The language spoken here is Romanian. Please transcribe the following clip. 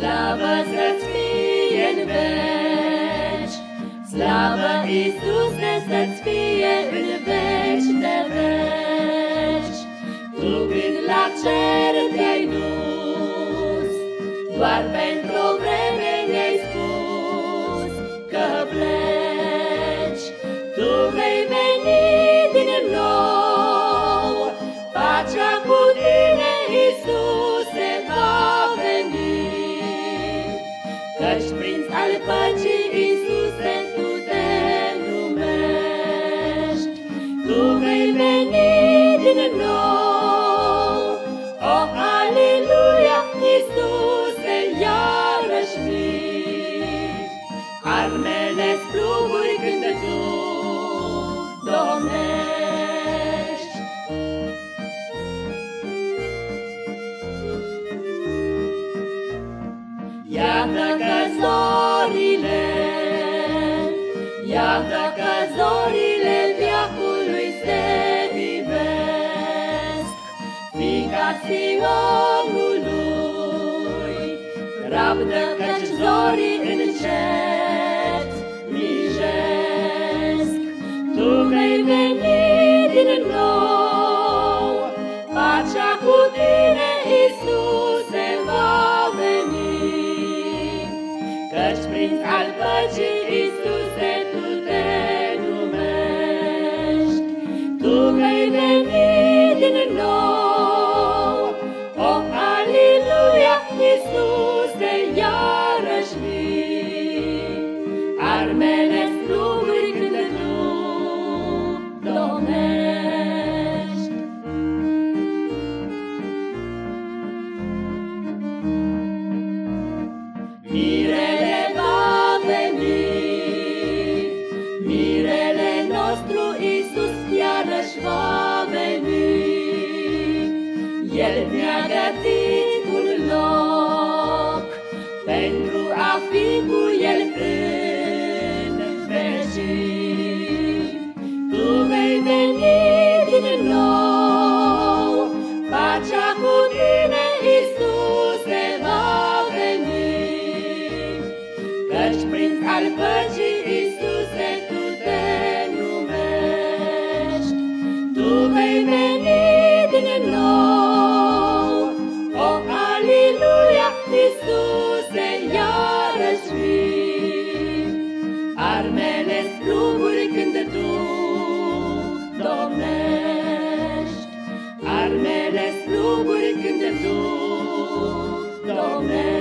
Slavă să-ți fie în veci, Slavă Iisuse să-ți fie în veci de veci. Tu când la cer te-ai dus, doar pentru Armele spluguri când Tu domnești. Iată că zorile, iată că zorile viacului se ivesc, fica Sionului, rabdă căci zorii încet căci prinț al păcii, Iisuse, Tu El mi-a gătit un loc pentru a fi cu El în armele